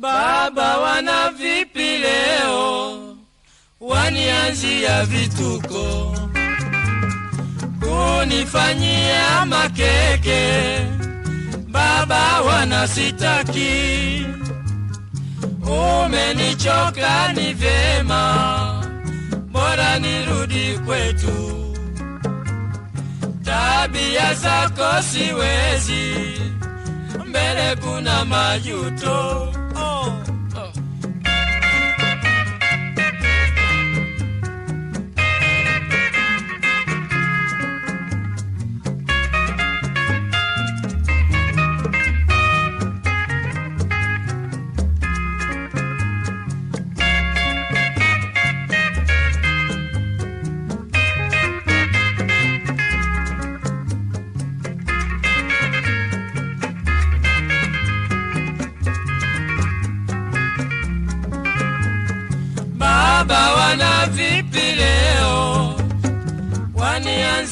Baba, wana vipi leo? Wanianzia vituko, kunifanyia makeke. Baba, wana sitaki, umenichoka, ni vyema, bora nirudi kwetu. Tabia zako siwezi, mbele kuna majuto.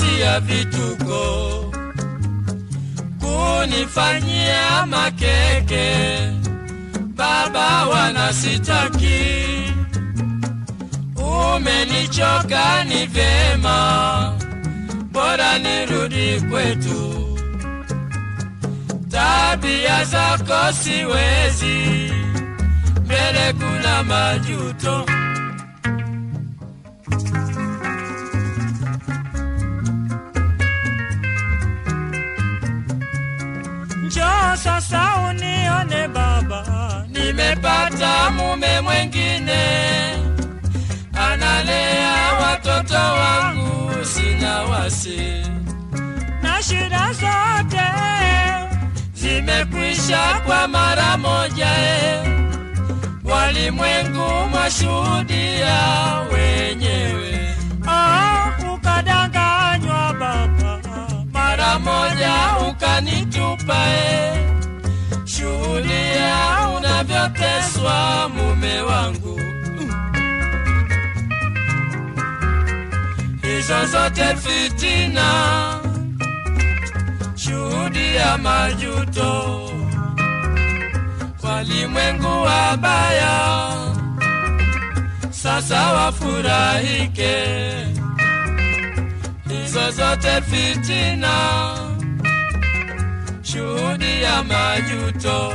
Wanianzia vituko, kunifanyia makeke. Baba, wanasitaki umenichoka, ni vyema, bora nirudi kwetu. Tabia zako siwezi, mbele kuna majuto. Sasa unione baba, Nimepata mume mwengine, analea watoto wangu, sina wasi, na shida zote zimekwisha kwa mara moja. E, walimwengu mwashuhudia wenyewe, unavyoteswa mume wangu. hizo zote fitina, shuhudia majuto, walimwengu wabaya, sasa wafurahike. Hizo zote fitina, ya majuto,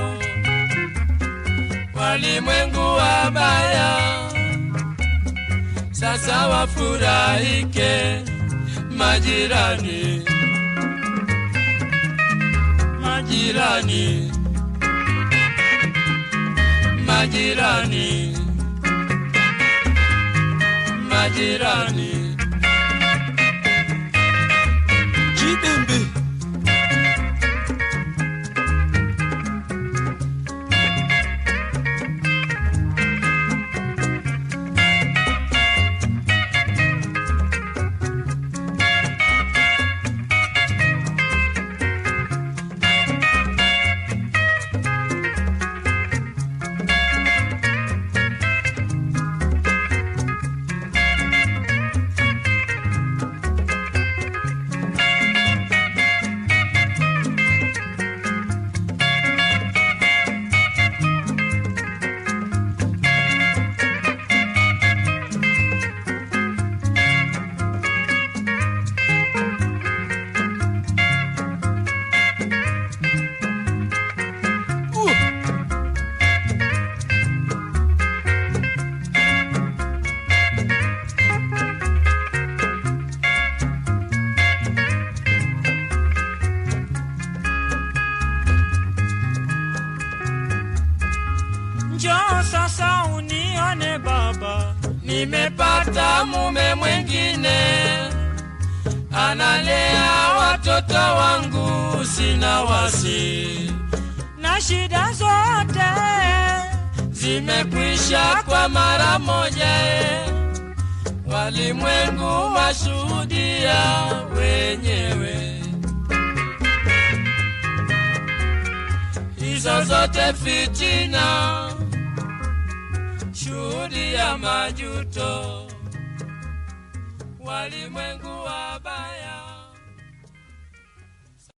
walimwengu wabaya sasa wafurahike majirani, majirani, majirani, majirani. Nimepata mume mwengine, analea watoto wangu, sina wasi, na shida zote zimekwisha kwa mara moja. Walimwengu washuhudia wenyewe, hizo zote fitina, shuhudia majuto, walimwengu wabaya